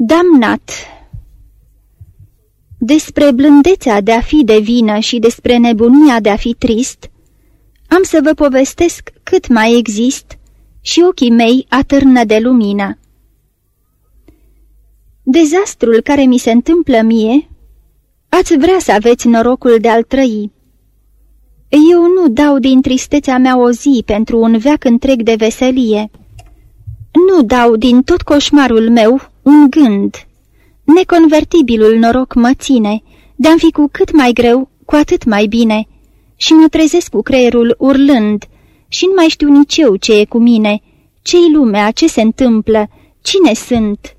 Damnat Despre blândețea de a fi de vină și despre nebunia de a fi trist, am să vă povestesc cât mai exist și ochii mei atârnă de lumină. Dezastrul care mi se întâmplă mie, ați vrea să aveți norocul de a-l trăi. Eu nu dau din tristețea mea o zi pentru un veac întreg de veselie. Nu dau din tot coșmarul meu un gând. Neconvertibilul noroc mă ține, de-am fi cu cât mai greu, cu atât mai bine, și mă trezesc cu creierul urlând, și nu mai știu nici eu ce e cu mine, ce-i lumea, ce se întâmplă, cine sunt.